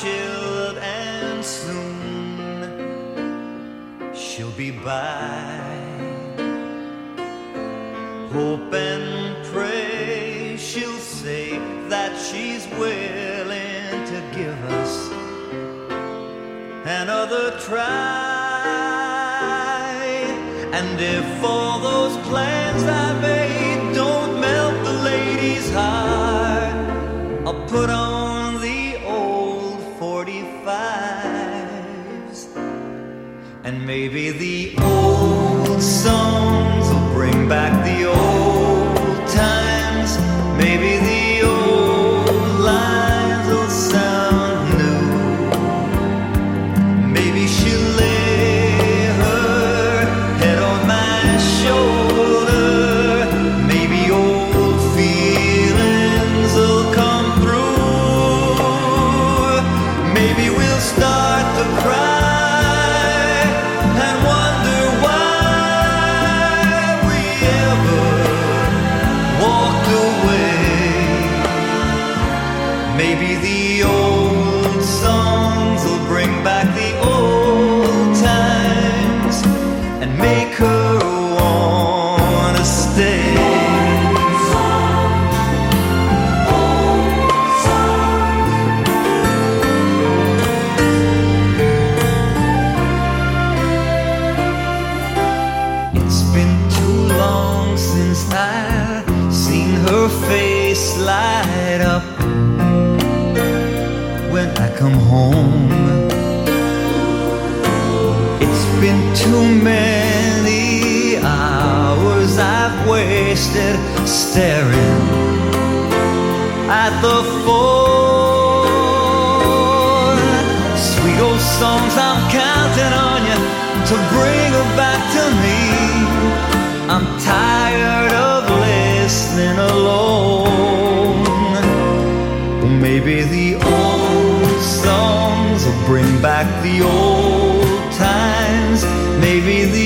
chilled and soon she'll be by. Hope and pray she'll say that she's willing to give us another try. And if all those plans I made And maybe the old songs will bring back the old times. Maybe the old lines will sound new. Maybe she'll lay her head on my shoulder. Maybe old feelings will come through. Maybe we'll start cry I've seen her face light up when I come home. It's been too many hours I've wasted staring at the phone. Sweet old songs, I'm counting on you to bring her back to me. I'm tired of listening alone. Maybe the old songs will bring back the old times. Maybe the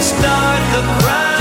start the crowd.